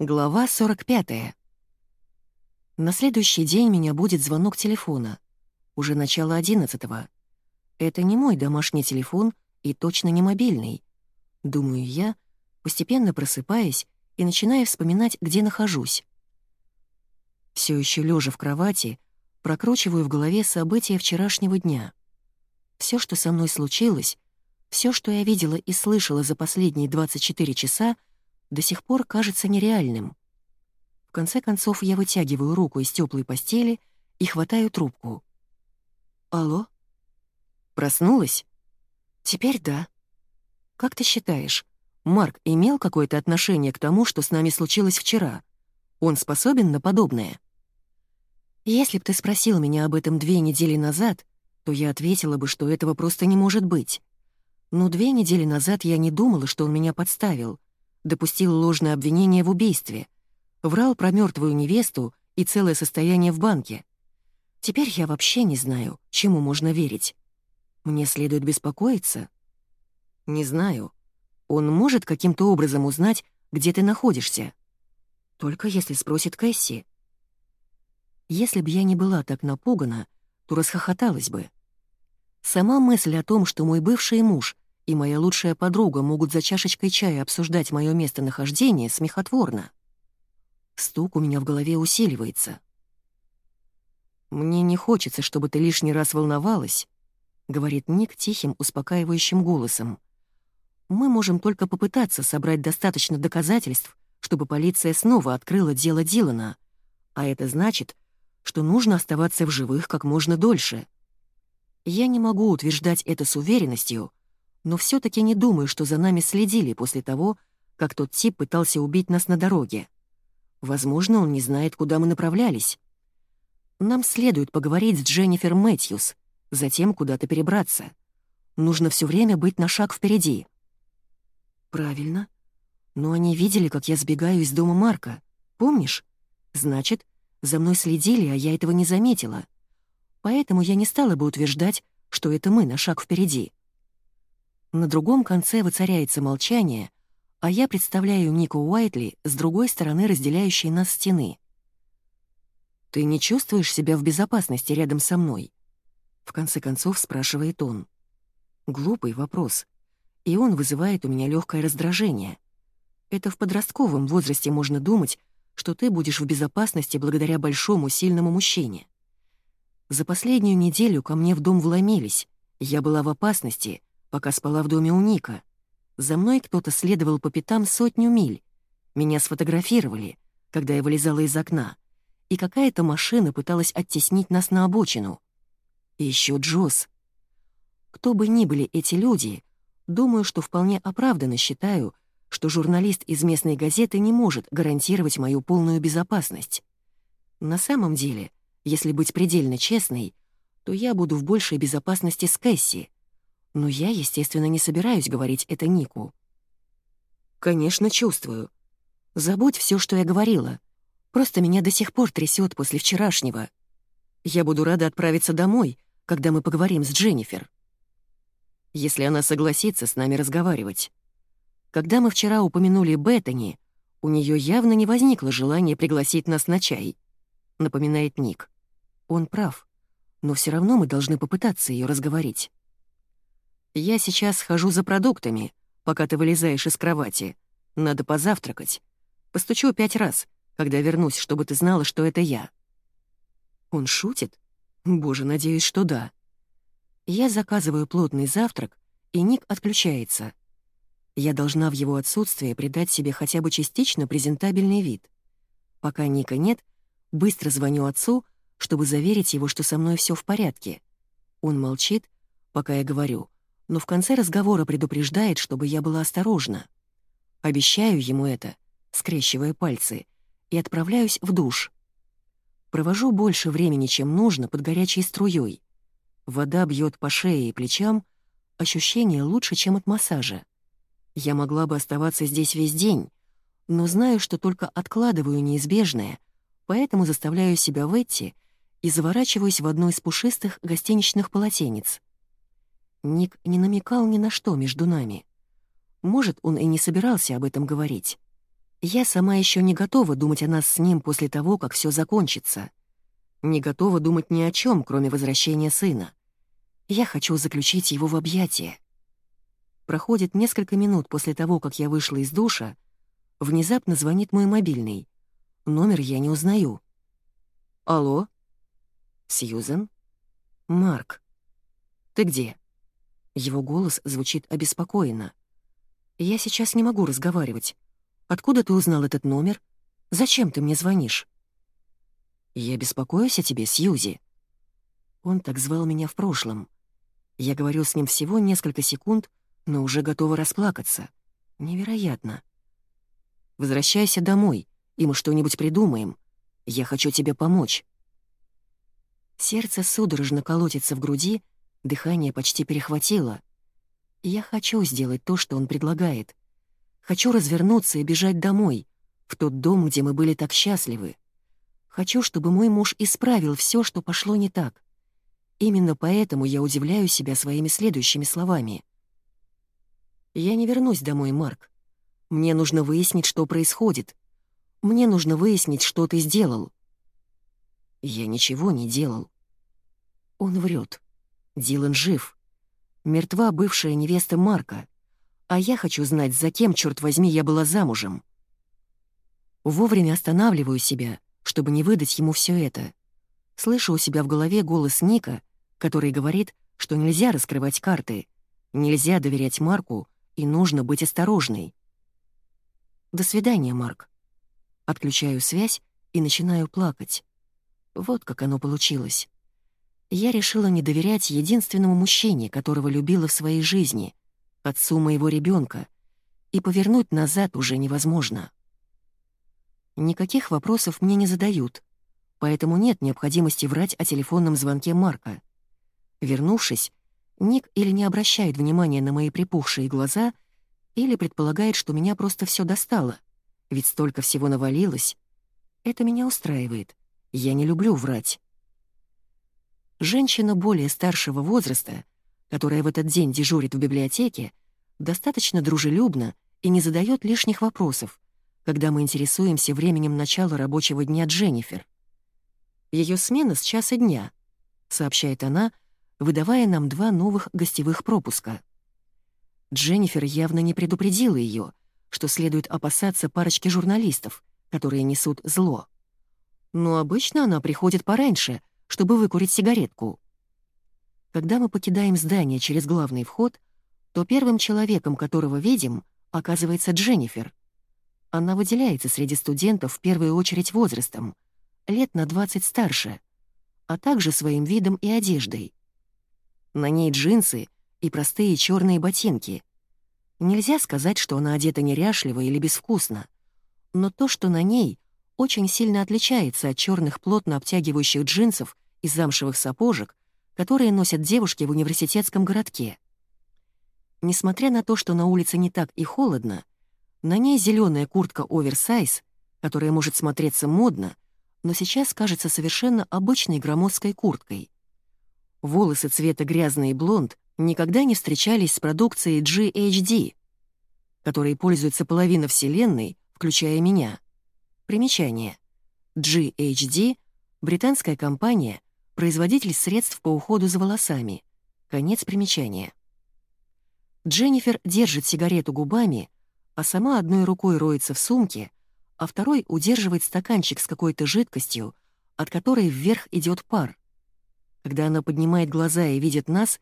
Глава 45. На следующий день меня будет звонок телефона. Уже начало одиннадцатого. Это не мой домашний телефон и точно не мобильный. Думаю я, постепенно просыпаясь и начиная вспоминать, где нахожусь. Все еще лежа в кровати, прокручиваю в голове события вчерашнего дня. Все, что со мной случилось, все, что я видела и слышала за последние 24 часа — до сих пор кажется нереальным. В конце концов, я вытягиваю руку из теплой постели и хватаю трубку. «Алло?» «Проснулась?» «Теперь да». «Как ты считаешь, Марк имел какое-то отношение к тому, что с нами случилось вчера? Он способен на подобное?» «Если б ты спросил меня об этом две недели назад, то я ответила бы, что этого просто не может быть. Но две недели назад я не думала, что он меня подставил, допустил ложное обвинение в убийстве, врал про мертвую невесту и целое состояние в банке. Теперь я вообще не знаю, чему можно верить. Мне следует беспокоиться? Не знаю. Он может каким-то образом узнать, где ты находишься? Только если спросит Кэсси. Если бы я не была так напугана, то расхохоталась бы. Сама мысль о том, что мой бывший муж и моя лучшая подруга могут за чашечкой чая обсуждать мое местонахождение, смехотворно. Стук у меня в голове усиливается. «Мне не хочется, чтобы ты лишний раз волновалась», — говорит Ник тихим, успокаивающим голосом. «Мы можем только попытаться собрать достаточно доказательств, чтобы полиция снова открыла дело Дилана, а это значит, что нужно оставаться в живых как можно дольше. Я не могу утверждать это с уверенностью, но все таки не думаю, что за нами следили после того, как тот тип пытался убить нас на дороге. Возможно, он не знает, куда мы направлялись. Нам следует поговорить с Дженнифер Мэтьюс, затем куда-то перебраться. Нужно все время быть на шаг впереди. Правильно. Но они видели, как я сбегаю из дома Марка. Помнишь? Значит, за мной следили, а я этого не заметила. Поэтому я не стала бы утверждать, что это мы на шаг впереди. На другом конце воцаряется молчание, а я представляю Нику Уайтли с другой стороны разделяющей нас стены. «Ты не чувствуешь себя в безопасности рядом со мной?» В конце концов спрашивает он. Глупый вопрос. И он вызывает у меня легкое раздражение. Это в подростковом возрасте можно думать, что ты будешь в безопасности благодаря большому сильному мужчине. За последнюю неделю ко мне в дом вломились, я была в опасности, пока спала в доме у Ника. За мной кто-то следовал по пятам сотню миль. Меня сфотографировали, когда я вылезала из окна, и какая-то машина пыталась оттеснить нас на обочину. И еще Джосс. Кто бы ни были эти люди, думаю, что вполне оправданно считаю, что журналист из местной газеты не может гарантировать мою полную безопасность. На самом деле, если быть предельно честной, то я буду в большей безопасности с Кэсси, но я, естественно, не собираюсь говорить это Нику. Конечно, чувствую. Забудь все, что я говорила. Просто меня до сих пор трясет после вчерашнего. Я буду рада отправиться домой, когда мы поговорим с Дженнифер. Если она согласится с нами разговаривать. Когда мы вчера упомянули Беттани, у нее явно не возникло желания пригласить нас на чай, напоминает Ник. Он прав, но все равно мы должны попытаться ее разговорить. «Я сейчас схожу за продуктами, пока ты вылезаешь из кровати. Надо позавтракать. Постучу пять раз, когда вернусь, чтобы ты знала, что это я». Он шутит? Боже, надеюсь, что да. Я заказываю плотный завтрак, и Ник отключается. Я должна в его отсутствие придать себе хотя бы частично презентабельный вид. Пока Ника нет, быстро звоню отцу, чтобы заверить его, что со мной все в порядке. Он молчит, пока я говорю — но в конце разговора предупреждает, чтобы я была осторожна. Обещаю ему это, скрещивая пальцы, и отправляюсь в душ. Провожу больше времени, чем нужно, под горячей струей. Вода бьет по шее и плечам, ощущение лучше, чем от массажа. Я могла бы оставаться здесь весь день, но знаю, что только откладываю неизбежное, поэтому заставляю себя выйти и заворачиваюсь в одно из пушистых гостиничных полотенец — Ник не намекал ни на что между нами. Может, он и не собирался об этом говорить. Я сама еще не готова думать о нас с ним после того, как все закончится. Не готова думать ни о чем, кроме возвращения сына. Я хочу заключить его в объятия. Проходит несколько минут после того, как я вышла из душа, внезапно звонит мой мобильный. Номер я не узнаю. «Алло?» «Сьюзен?» «Марк?» «Ты где?» Его голос звучит обеспокоенно. «Я сейчас не могу разговаривать. Откуда ты узнал этот номер? Зачем ты мне звонишь?» «Я беспокоюсь о тебе, Сьюзи». Он так звал меня в прошлом. Я говорил с ним всего несколько секунд, но уже готова расплакаться. Невероятно. «Возвращайся домой, и мы что-нибудь придумаем. Я хочу тебе помочь». Сердце судорожно колотится в груди, дыхание почти перехватило. Я хочу сделать то, что он предлагает. Хочу развернуться и бежать домой, в тот дом, где мы были так счастливы. Хочу, чтобы мой муж исправил все, что пошло не так. Именно поэтому я удивляю себя своими следующими словами. «Я не вернусь домой, Марк. Мне нужно выяснить, что происходит. Мне нужно выяснить, что ты сделал. Я ничего не делал. Он врет. Дилан жив. Мертва бывшая невеста Марка. А я хочу знать, за кем, черт возьми, я была замужем. Вовремя останавливаю себя, чтобы не выдать ему все это. Слышу у себя в голове голос Ника, который говорит, что нельзя раскрывать карты, нельзя доверять Марку и нужно быть осторожной. До свидания, Марк. Отключаю связь и начинаю плакать. Вот как оно получилось. Я решила не доверять единственному мужчине, которого любила в своей жизни, отцу моего ребенка, и повернуть назад уже невозможно. Никаких вопросов мне не задают, поэтому нет необходимости врать о телефонном звонке Марка. Вернувшись, Ник или не обращает внимания на мои припухшие глаза, или предполагает, что меня просто все достало, ведь столько всего навалилось. Это меня устраивает. Я не люблю врать. Женщина более старшего возраста, которая в этот день дежурит в библиотеке, достаточно дружелюбна и не задает лишних вопросов, когда мы интересуемся временем начала рабочего дня Дженнифер. Ее смена с часа дня, сообщает она, выдавая нам два новых гостевых пропуска. Дженнифер явно не предупредила ее, что следует опасаться парочки журналистов, которые несут зло но обычно она приходит пораньше, чтобы выкурить сигаретку. Когда мы покидаем здание через главный вход, то первым человеком, которого видим, оказывается Дженнифер. Она выделяется среди студентов в первую очередь возрастом, лет на 20 старше, а также своим видом и одеждой. На ней джинсы и простые черные ботинки. Нельзя сказать, что она одета неряшливо или безвкусно, но то, что на ней — очень сильно отличается от черных плотно обтягивающих джинсов и замшевых сапожек, которые носят девушки в университетском городке. Несмотря на то, что на улице не так и холодно, на ней зеленая куртка оверсайз, которая может смотреться модно, но сейчас кажется совершенно обычной громоздкой курткой. Волосы цвета грязный блонд никогда не встречались с продукцией GHD, которой пользуется половина Вселенной, включая меня. Примечание. GHD — британская компания, производитель средств по уходу за волосами. Конец примечания. Дженнифер держит сигарету губами, а сама одной рукой роется в сумке, а второй удерживает стаканчик с какой-то жидкостью, от которой вверх идет пар. Когда она поднимает глаза и видит нас,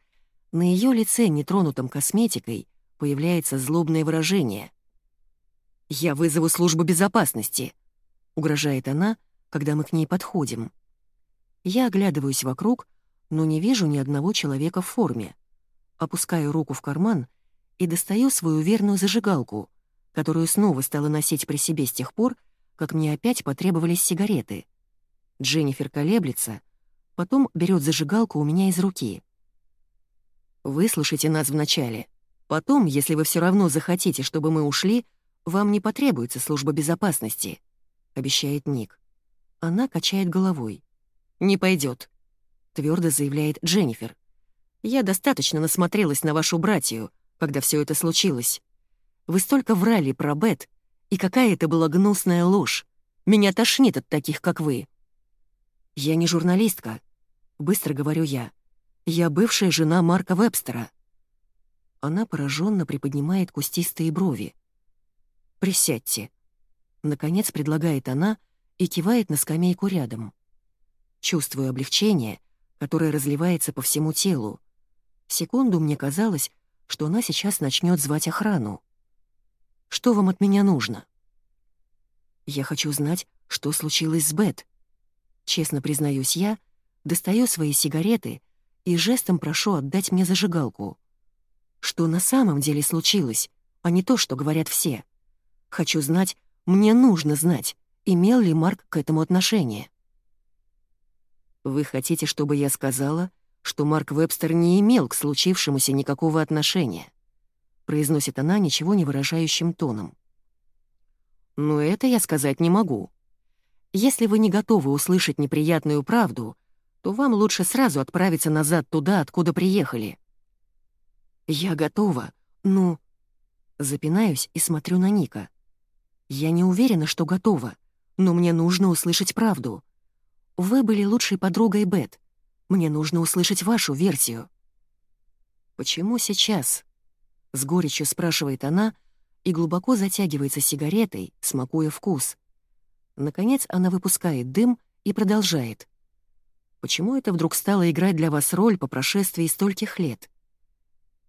на ее лице, нетронутом косметикой, появляется злобное выражение. «Я вызову службу безопасности», угрожает она, когда мы к ней подходим. Я оглядываюсь вокруг, но не вижу ни одного человека в форме. Опускаю руку в карман и достаю свою верную зажигалку, которую снова стала носить при себе с тех пор, как мне опять потребовались сигареты. Дженнифер колеблется, потом берет зажигалку у меня из руки. «Выслушайте нас вначале. Потом, если вы все равно захотите, чтобы мы ушли, вам не потребуется служба безопасности обещает Ник. Она качает головой. «Не пойдет, твердо заявляет Дженнифер. «Я достаточно насмотрелась на вашу братью, когда все это случилось. Вы столько врали про Бет, И какая это была гнусная ложь. Меня тошнит от таких, как вы. Я не журналистка, быстро говорю я. Я бывшая жена Марка Вебстера. Она пораженно приподнимает кустистые брови. «Присядьте», — наконец предлагает она и кивает на скамейку рядом. Чувствую облегчение, которое разливается по всему телу. Секунду мне казалось, что она сейчас начнет звать охрану. «Что вам от меня нужно?» «Я хочу знать, что случилось с Бет». Честно признаюсь я, достаю свои сигареты и жестом прошу отдать мне зажигалку. Что на самом деле случилось, а не то, что говорят все. Хочу знать, мне нужно знать, имел ли Марк к этому отношение. Вы хотите, чтобы я сказала, что Марк Вебстер не имел к случившемуся никакого отношения? Произносит она ничего не выражающим тоном. Но это я сказать не могу. Если вы не готовы услышать неприятную правду, то вам лучше сразу отправиться назад туда, откуда приехали. Я готова, ну... Запинаюсь и смотрю на Ника. Я не уверена, что готова, но мне нужно услышать правду. Вы были лучшей подругой Бет. Мне нужно услышать вашу версию. «Почему сейчас?» — с горечью спрашивает она и глубоко затягивается сигаретой, смакуя вкус. Наконец она выпускает дым и продолжает. Почему это вдруг стало играть для вас роль по прошествии стольких лет?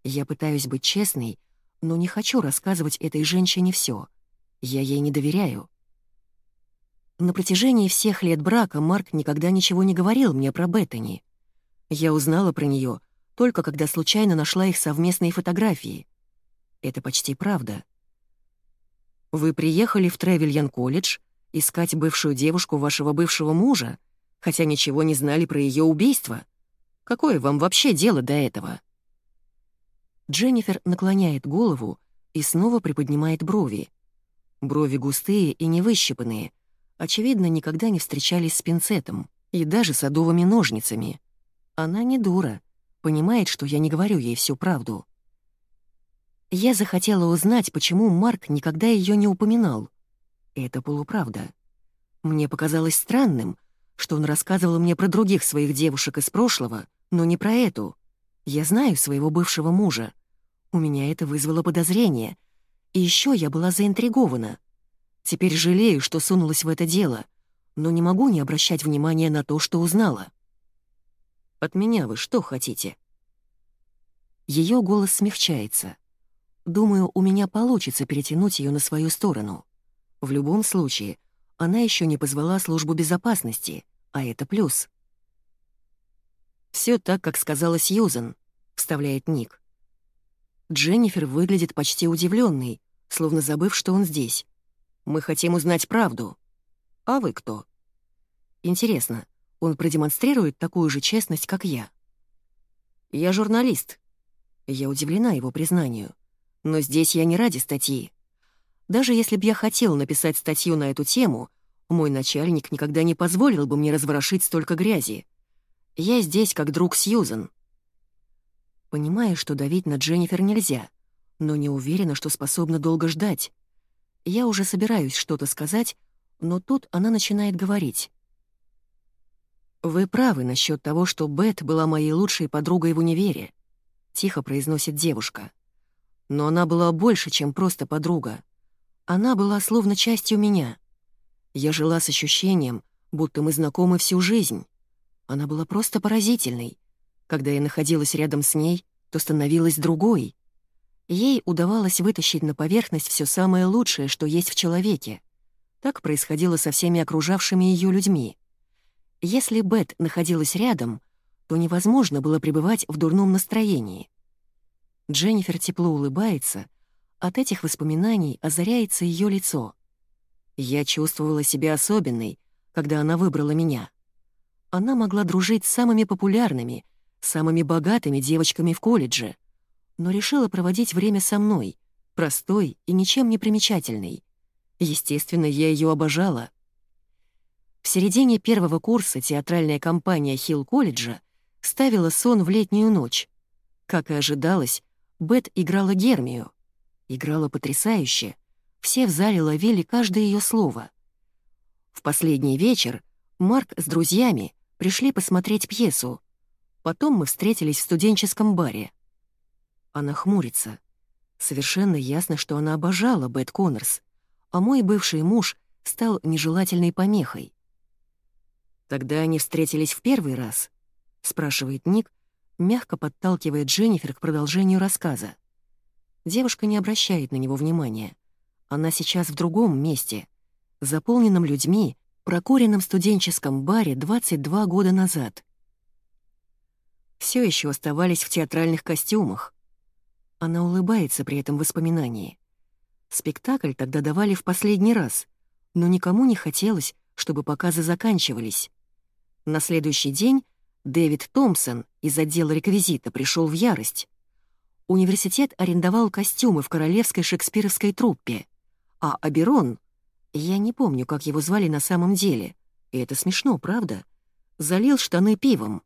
Я пытаюсь быть честной, но не хочу рассказывать этой женщине все. Я ей не доверяю. На протяжении всех лет брака Марк никогда ничего не говорил мне про Беттани. Я узнала про нее только когда случайно нашла их совместные фотографии. Это почти правда. Вы приехали в Тревельян-колледж искать бывшую девушку вашего бывшего мужа, хотя ничего не знали про ее убийство. Какое вам вообще дело до этого?» Дженнифер наклоняет голову и снова приподнимает брови. Брови густые и невыщипанные, очевидно, никогда не встречались с пинцетом и даже садовыми ножницами. Она не дура, понимает, что я не говорю ей всю правду. Я захотела узнать, почему Марк никогда ее не упоминал. Это полуправда. Мне показалось странным, что он рассказывал мне про других своих девушек из прошлого, но не про эту. Я знаю своего бывшего мужа. У меня это вызвало подозрение. И еще я была заинтригована. Теперь жалею, что сунулась в это дело, но не могу не обращать внимания на то, что узнала. От меня вы что хотите? Ее голос смягчается. Думаю, у меня получится перетянуть ее на свою сторону. В любом случае, она еще не позвала службу безопасности, а это плюс. Все так, как сказала Сьюзен», — вставляет Ник. Дженнифер выглядит почти удивленной, словно забыв, что он здесь. «Мы хотим узнать правду. А вы кто?» «Интересно, он продемонстрирует такую же честность, как я?» «Я журналист». Я удивлена его признанию. Но здесь я не ради статьи. Даже если бы я хотел написать статью на эту тему, мой начальник никогда не позволил бы мне разворошить столько грязи. Я здесь как друг Сьюзен. Понимаю, что давить на Дженнифер нельзя, но не уверена, что способна долго ждать. Я уже собираюсь что-то сказать, но тут она начинает говорить. «Вы правы насчет того, что Бет была моей лучшей подругой в универе», — тихо произносит девушка. «Но она была больше, чем просто подруга. Она была словно частью меня. Я жила с ощущением, будто мы знакомы всю жизнь. Она была просто поразительной. Когда я находилась рядом с ней, то становилась другой. Ей удавалось вытащить на поверхность все самое лучшее, что есть в человеке. Так происходило со всеми окружавшими ее людьми. Если Бет находилась рядом, то невозможно было пребывать в дурном настроении. Дженнифер тепло улыбается, от этих воспоминаний озаряется ее лицо. Я чувствовала себя особенной, когда она выбрала меня. Она могла дружить с самыми популярными, самыми богатыми девочками в колледже, но решила проводить время со мной, простой и ничем не примечательной. Естественно, я ее обожала. В середине первого курса театральная компания Хилл-колледжа ставила сон в летнюю ночь. Как и ожидалось, Бет играла Гермию. Играла потрясающе — Все в зале ловили каждое ее слово. В последний вечер Марк с друзьями пришли посмотреть пьесу. Потом мы встретились в студенческом баре. Она хмурится. Совершенно ясно, что она обожала Бет Коннорс, а мой бывший муж стал нежелательной помехой. «Тогда они встретились в первый раз?» — спрашивает Ник, мягко подталкивая Дженнифер к продолжению рассказа. Девушка не обращает на него внимания. Она сейчас в другом месте, заполненном людьми, прокуренном студенческом баре 22 года назад. Все еще оставались в театральных костюмах. Она улыбается при этом воспоминании. Спектакль тогда давали в последний раз, но никому не хотелось, чтобы показы заканчивались. На следующий день Дэвид Томпсон из отдела реквизита пришел в ярость. Университет арендовал костюмы в королевской шекспировской труппе, а Аберон, я не помню, как его звали на самом деле, и это смешно, правда, залил штаны пивом.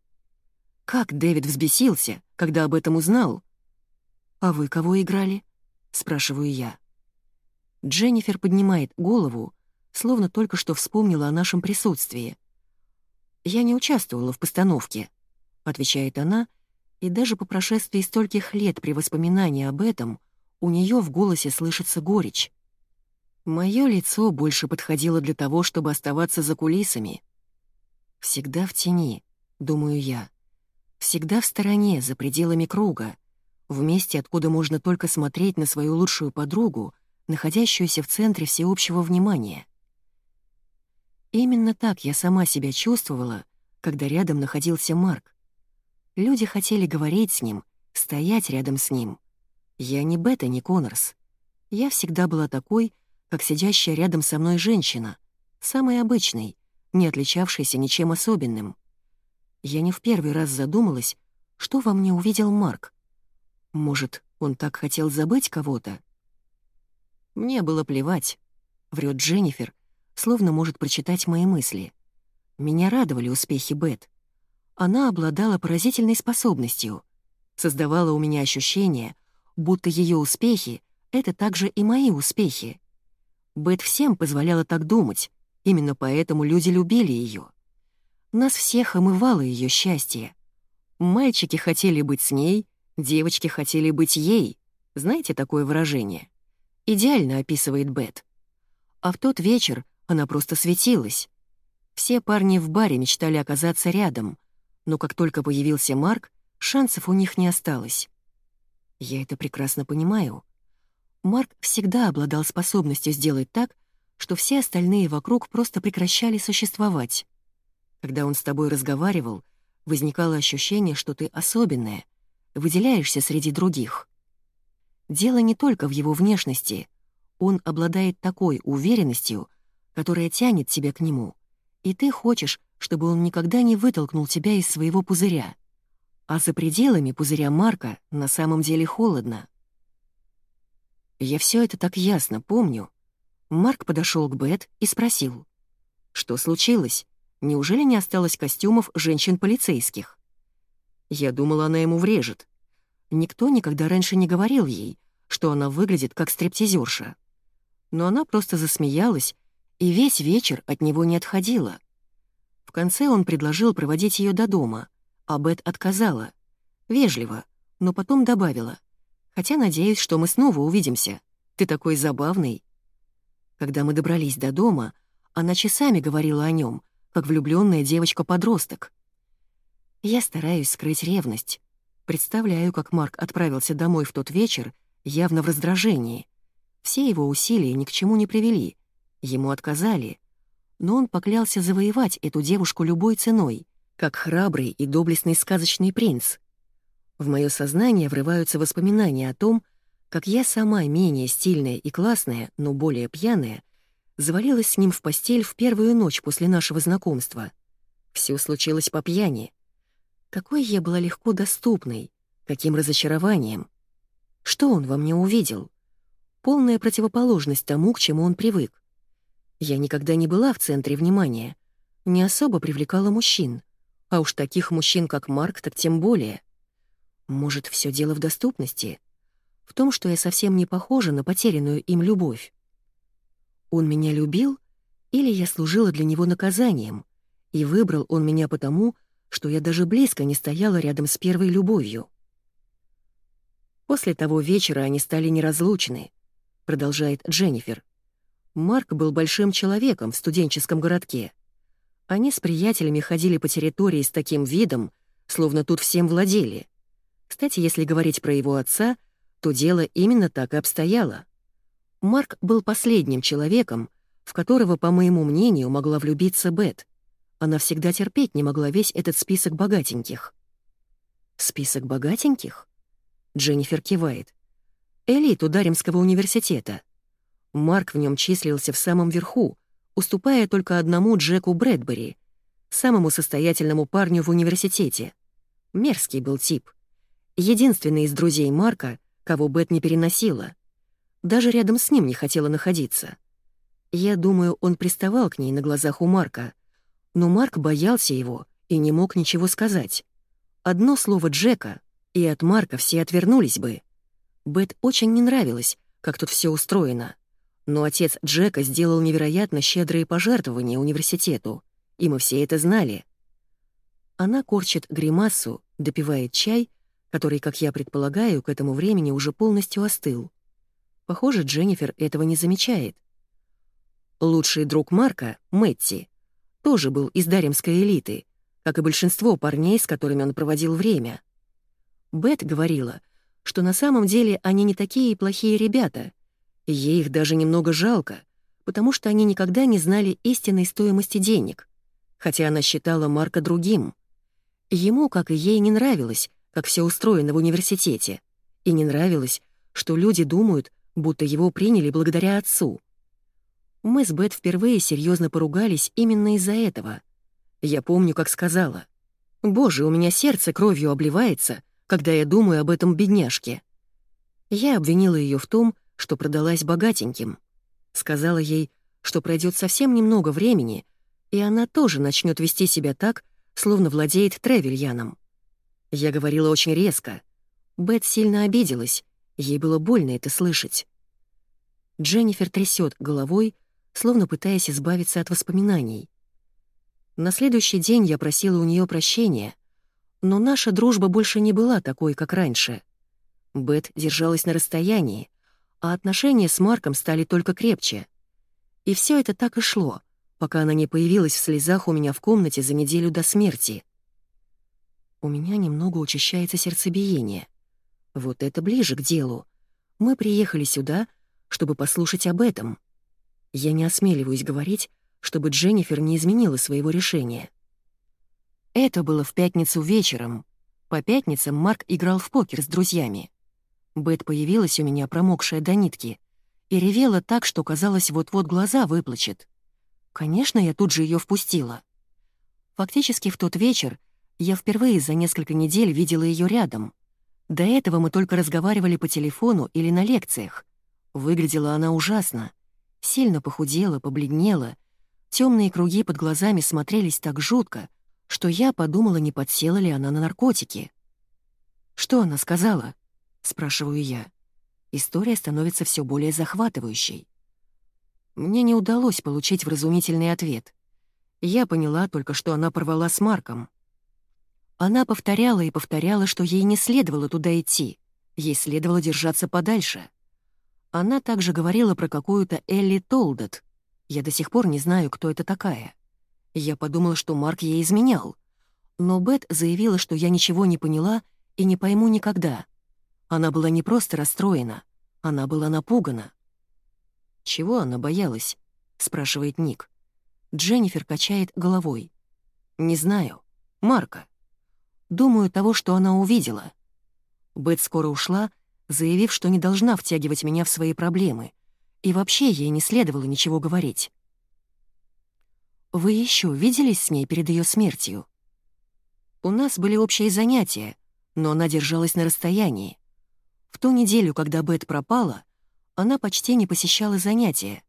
Как Дэвид взбесился, когда об этом узнал. «А вы кого играли?» — спрашиваю я. Дженнифер поднимает голову, словно только что вспомнила о нашем присутствии. «Я не участвовала в постановке», — отвечает она, и даже по прошествии стольких лет при воспоминании об этом у нее в голосе слышится горечь. Мое лицо больше подходило для того, чтобы оставаться за кулисами. Всегда в тени, думаю я. Всегда в стороне, за пределами круга. В месте, откуда можно только смотреть на свою лучшую подругу, находящуюся в центре всеобщего внимания. Именно так я сама себя чувствовала, когда рядом находился Марк. Люди хотели говорить с ним, стоять рядом с ним. Я не Бета, не Коннорс. Я всегда была такой, как сидящая рядом со мной женщина, самой обычной, не отличавшейся ничем особенным. Я не в первый раз задумалась, что во мне увидел Марк. Может, он так хотел забыть кого-то? Мне было плевать, врет Дженнифер, словно может прочитать мои мысли. Меня радовали успехи Бет. Она обладала поразительной способностью, создавала у меня ощущение, будто ее успехи — это также и мои успехи. Бет всем позволяла так думать, именно поэтому люди любили ее. Нас всех омывало ее счастье. Мальчики хотели быть с ней, девочки хотели быть ей. Знаете такое выражение? идеально описывает Бет. А в тот вечер она просто светилась. Все парни в баре мечтали оказаться рядом, но как только появился Марк, шансов у них не осталось. Я это прекрасно понимаю. Марк всегда обладал способностью сделать так, что все остальные вокруг просто прекращали существовать. Когда он с тобой разговаривал, возникало ощущение, что ты особенная, выделяешься среди других. Дело не только в его внешности. Он обладает такой уверенностью, которая тянет тебя к нему, и ты хочешь, чтобы он никогда не вытолкнул тебя из своего пузыря. А за пределами пузыря Марка на самом деле холодно. Я все это так ясно помню. Марк подошел к Бет и спросил. «Что случилось? Неужели не осталось костюмов женщин-полицейских?» Я думала, она ему врежет. Никто никогда раньше не говорил ей, что она выглядит как стриптизерша. Но она просто засмеялась и весь вечер от него не отходила. В конце он предложил проводить ее до дома, а Бет отказала. Вежливо, но потом добавила. «Хотя надеюсь, что мы снова увидимся. Ты такой забавный». Когда мы добрались до дома, она часами говорила о нем, как влюбленная девочка-подросток. Я стараюсь скрыть ревность. Представляю, как Марк отправился домой в тот вечер явно в раздражении. Все его усилия ни к чему не привели, ему отказали. Но он поклялся завоевать эту девушку любой ценой, как храбрый и доблестный сказочный принц. В мое сознание врываются воспоминания о том, как я сама менее стильная и классная, но более пьяная, завалилась с ним в постель в первую ночь после нашего знакомства. Все случилось по пьяни. Какой я была легко доступной, каким разочарованием. Что он во мне увидел? Полная противоположность тому, к чему он привык. Я никогда не была в центре внимания, не особо привлекала мужчин, а уж таких мужчин, как Марк, так тем более. Может, все дело в доступности? В том, что я совсем не похожа на потерянную им любовь. Он меня любил или я служила для него наказанием, и выбрал он меня потому, что я даже близко не стояла рядом с первой любовью. После того вечера они стали неразлучны, продолжает Дженнифер. Марк был большим человеком в студенческом городке. Они с приятелями ходили по территории с таким видом, словно тут всем владели. Кстати, если говорить про его отца, то дело именно так и обстояло. Марк был последним человеком, в которого, по моему мнению, могла влюбиться Бет. Она всегда терпеть не могла весь этот список богатеньких. «Список богатеньких?» Дженнифер кивает. «Элиту Даримского университета. Марк в нем числился в самом верху, уступая только одному Джеку Брэдбери, самому состоятельному парню в университете. Мерзкий был тип. Единственный из друзей Марка, кого Бет не переносила. Даже рядом с ним не хотела находиться. Я думаю, он приставал к ней на глазах у Марка, но Марк боялся его и не мог ничего сказать. Одно слово Джека, и от Марка все отвернулись бы. Бет очень не нравилось, как тут все устроено. Но отец Джека сделал невероятно щедрые пожертвования университету, и мы все это знали. Она корчит гримасу, допивает чай, который, как я предполагаю, к этому времени уже полностью остыл. Похоже, Дженнифер этого не замечает. Лучший друг Марка, Мэтти, тоже был из даремской элиты, как и большинство парней, с которыми он проводил время. Бет говорила, что на самом деле они не такие плохие ребята, и ей их даже немного жалко, потому что они никогда не знали истинной стоимости денег, хотя она считала Марка другим. Ему, как и ей, не нравилось, как все устроено в университете, и не нравилось, что люди думают, будто его приняли благодаря отцу. Мы с Бет впервые серьезно поругались именно из-за этого. Я помню, как сказала. «Боже, у меня сердце кровью обливается, когда я думаю об этом бедняжке». Я обвинила ее в том, что продалась богатеньким. Сказала ей, что пройдет совсем немного времени, и она тоже начнет вести себя так, словно владеет Тревельяном. Я говорила очень резко. Бет сильно обиделась, ей было больно это слышать. Дженнифер трясет головой, словно пытаясь избавиться от воспоминаний. На следующий день я просила у нее прощения, но наша дружба больше не была такой, как раньше. Бет держалась на расстоянии, а отношения с Марком стали только крепче. И все это так и шло, пока она не появилась в слезах у меня в комнате за неделю до смерти. У меня немного учащается сердцебиение. Вот это ближе к делу. Мы приехали сюда, чтобы послушать об этом — я не осмеливаюсь говорить, чтобы Дженнифер не изменила своего решения. Это было в пятницу вечером. По пятницам Марк играл в покер с друзьями. Бет появилась у меня, промокшая до нитки, и ревела так, что, казалось, вот-вот глаза выплачет. Конечно, я тут же ее впустила. Фактически в тот вечер я впервые за несколько недель видела ее рядом. До этого мы только разговаривали по телефону или на лекциях. Выглядела она ужасно. Сильно похудела, побледнела. Темные круги под глазами смотрелись так жутко, что я подумала, не подсела ли она на наркотики. «Что она сказала?» — спрашиваю я. История становится все более захватывающей. Мне не удалось получить вразумительный ответ. Я поняла только, что она порвала с Марком. Она повторяла и повторяла, что ей не следовало туда идти, ей следовало держаться подальше — она также говорила про какую-то Элли Толдет. Я до сих пор не знаю, кто это такая. Я подумала, что Марк ей изменял. Но Бет заявила, что я ничего не поняла и не пойму никогда. Она была не просто расстроена, она была напугана. «Чего она боялась?» — спрашивает Ник. Дженнифер качает головой. «Не знаю. Марка. Думаю, того, что она увидела». Бет скоро ушла, заявив, что не должна втягивать меня в свои проблемы, и вообще ей не следовало ничего говорить. «Вы еще виделись с ней перед ее смертью?» «У нас были общие занятия, но она держалась на расстоянии. В ту неделю, когда Бет пропала, она почти не посещала занятия,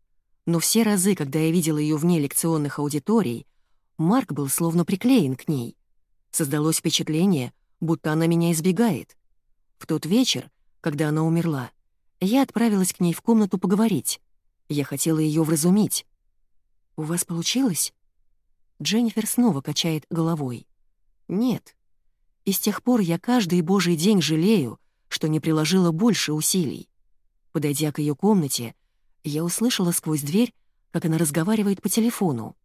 но все разы, когда я видела ее вне лекционных аудиторий, Марк был словно приклеен к ней. Создалось впечатление, будто она меня избегает. В тот вечер когда она умерла, я отправилась к ней в комнату поговорить. Я хотела ее вразумить. «У вас получилось?» Дженнифер снова качает головой. «Нет. И с тех пор я каждый божий день жалею, что не приложила больше усилий. Подойдя к ее комнате, я услышала сквозь дверь, как она разговаривает по телефону.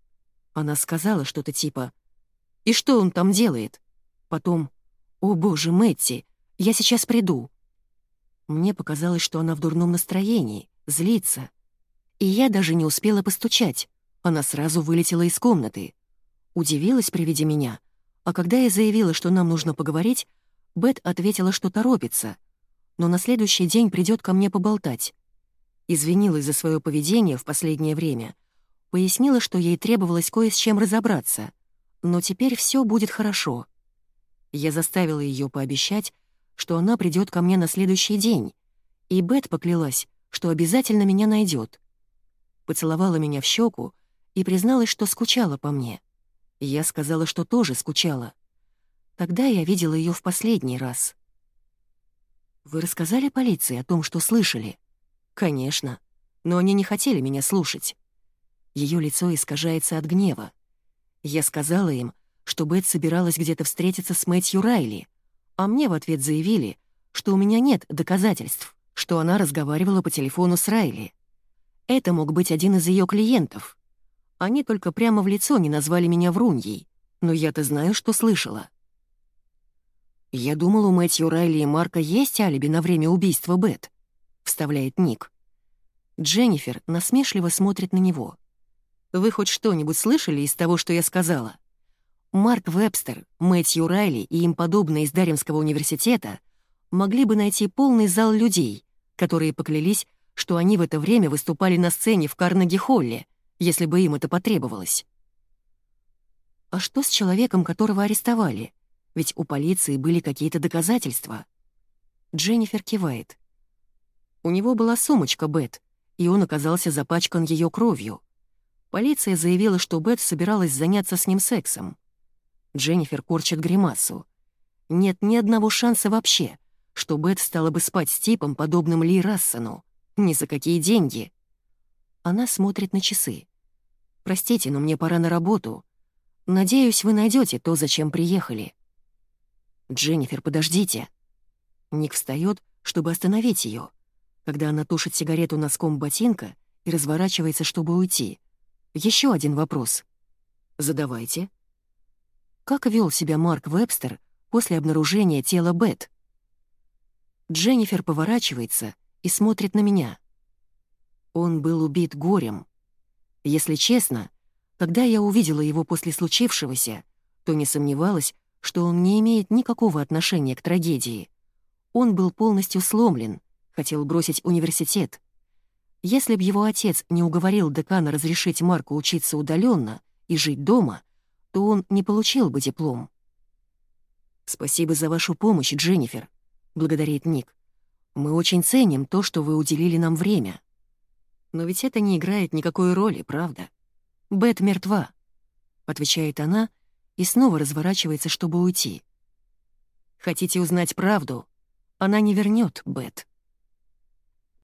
Она сказала что-то типа «И что он там делает?» Потом «О боже, Мэтти, я сейчас приду». Мне показалось, что она в дурном настроении, злится. И я даже не успела постучать. Она сразу вылетела из комнаты. Удивилась при виде меня, а когда я заявила, что нам нужно поговорить, Бет ответила, что торопится, но на следующий день придет ко мне поболтать. Извинилась за свое поведение в последнее время, пояснила, что ей требовалось кое с чем разобраться, но теперь все будет хорошо. Я заставила ее пообещать, что она придет ко мне на следующий день, и Бет поклялась, что обязательно меня найдет. Поцеловала меня в щеку и призналась, что скучала по мне. Я сказала, что тоже скучала. Тогда я видела ее в последний раз. «Вы рассказали полиции о том, что слышали?» «Конечно. Но они не хотели меня слушать». Ее лицо искажается от гнева. Я сказала им, что Бет собиралась где-то встретиться с Мэтью Райли, а мне в ответ заявили, что у меня нет доказательств, что она разговаривала по телефону с Райли. Это мог быть один из ее клиентов. Они только прямо в лицо не назвали меня вруньей, но я-то знаю, что слышала. «Я думал, у Мэтью Райли и Марка есть алиби на время убийства Бет», — вставляет Ник. Дженнифер насмешливо смотрит на него. «Вы хоть что-нибудь слышали из того, что я сказала?» Марк Вебстер, Мэтью Райли и им подобные из Даремского университета могли бы найти полный зал людей, которые поклялись, что они в это время выступали на сцене в Карнеги-Холле, если бы им это потребовалось. А что с человеком, которого арестовали? Ведь у полиции были какие-то доказательства. Дженнифер кивает. У него была сумочка Бет, и он оказался запачкан ее кровью. Полиция заявила, что Бет собиралась заняться с ним сексом. Дженнифер корчит гримасу. Нет ни одного шанса вообще, что Бет стала бы спать с типом, подобным Ли Рассену. Ни за какие деньги. Она смотрит на часы. «Простите, но мне пора на работу. Надеюсь, вы найдете то, зачем приехали». «Дженнифер, подождите!» Ник встает, чтобы остановить ее, когда она тушит сигарету носком ботинка и разворачивается, чтобы уйти. Еще один вопрос. «Задавайте». Как вел себя Марк Вебстер после обнаружения тела Бет? Дженнифер поворачивается и смотрит на меня. Он был убит горем. Если честно, когда я увидела его после случившегося, то не сомневалась, что он не имеет никакого отношения к трагедии. Он был полностью сломлен, хотел бросить университет. Если б его отец не уговорил декана разрешить Марку учиться удаленно и жить дома, то он не получил бы диплом. «Спасибо за вашу помощь, Дженнифер», — благодарит Ник. «Мы очень ценим то, что вы уделили нам время». «Но ведь это не играет никакой роли, правда? Бет мертва», — отвечает она и снова разворачивается, чтобы уйти. «Хотите узнать правду? Она не вернет Бет».